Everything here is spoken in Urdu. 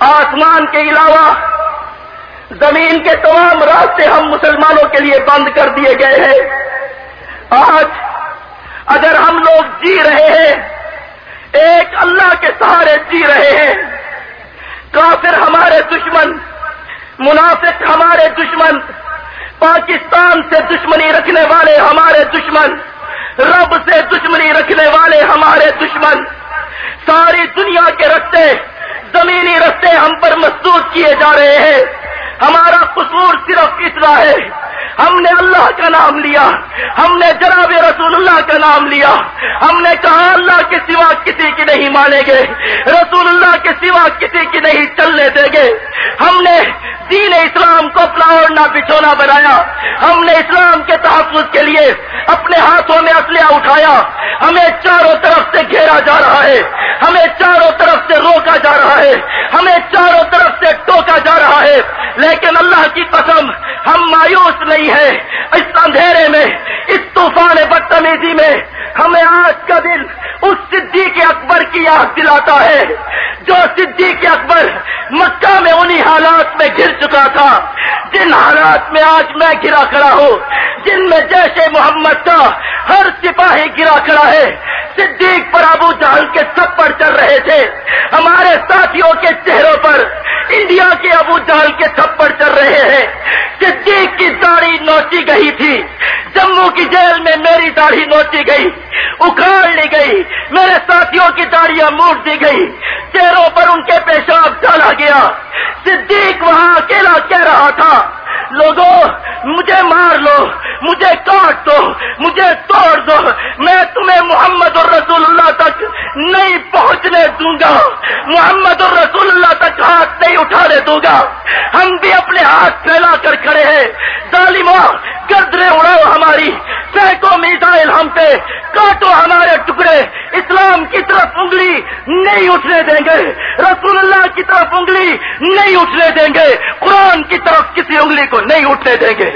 آسمان کے علاوہ زمین کے تمام راستے ہم مسلمانوں کے لیے بند کر دیے گئے ہیں۔ آج اگر ہم لوگ جی رہے ہیں، ایک اللہ کے سہارے جی رہے ہیں۔ کافر ہمارے دشمن، منافق ہمارے دشمن، پاکستان سے دشمنی رکھنے والے ہمارے دشمن، رب سے دشمنی رکھنے والے ہمارے دشمن۔ ساری دنیا کے رستے زمینی رستے ہم پر مسدود کیے جا رہے ہیں۔ ہمارا قصور صرف اتنا ہے۔ ہم نے اللہ کا نام لیا۔ ہم نے جناب رسول اللہ کا نام لیا۔ ہم نے کہا اللہ کے سوا کسی کی نہیں مانیں گے۔ رسول اللہ کے سوا کسی کی نہیں چلنے دیں گے۔ ہم نے دین اسلام کو اپنا اوڑنا بچھونا بنایا۔ ہم نے اسلام کے تحفظ کے لیے اپنے ہاتھوں میں اسلحہ اٹھایا۔ ہمیں چاروں طرف سے گھیرا جا رہا ہے۔ ہمیں چاروں طرف سے روکا جا رہا ہے ہمیں چاروں طرف سے ٹوکا جا رہا ہے لیکن اللہ کی قسم ہم مایوس نہیں ہیں۔ اس اندھیرے میں، اس طوفان بدتمیزی میں ہمیں آج کا دن اس صدیق اکبر کی یاد دلاتا ہے، جو صدیق اکبر مکہ میں انہی حالات میں گر چکا تھا۔ جن حالات میں آج میں گرا کھڑا ہوں، جن میں جیسے محمد کا ہر سپاہی گرا کھڑا ہے۔ صدیق پر ابو جہل کے تھپڑ چل رہے تھے۔ ہمارے ساتھیوں کے چہروں پر انڈیا کے کے تھپڑ چل رہے ہیں صدیق کی داڑھی نوچی گئی تھی، جموں کی جیل میں میری داڑھی نوچی گئی، اکھاڑ لی گئی، میرے ساتھیوں کی داڑیاں موٹ دی گئی، چہروں پر ان کے پیشاب ڈالا گیا۔ صدیق وہاں اکیلا کہہ رہا تھا لوگوں مجھے مار لو، مجھے کاٹ دو، مجھے توڑ دو، میں تمہیں محمد اور رسول اللہ تک نہیں پہنچنے دوں گا۔ محمد الرسول اللہ تک ہاتھ نہیں اٹھانے دوں گا۔ ہم بھی اپنے ہاتھ پھیلا کر کھڑے ہیں۔ ظالموں گردرے اڑاؤ ہماری۔ سینکوں میزائل ہم پہ کاٹو ہمارے ٹکڑے۔ اسلام کی طرف انگلی نہیں اٹھنے دیں گے۔ رسول اللہ کی طرف انگلی نہیں اٹھنے دیں گے۔ قرآن کی طرف کسی انگلی کو نہیں اٹھنے دیں گے۔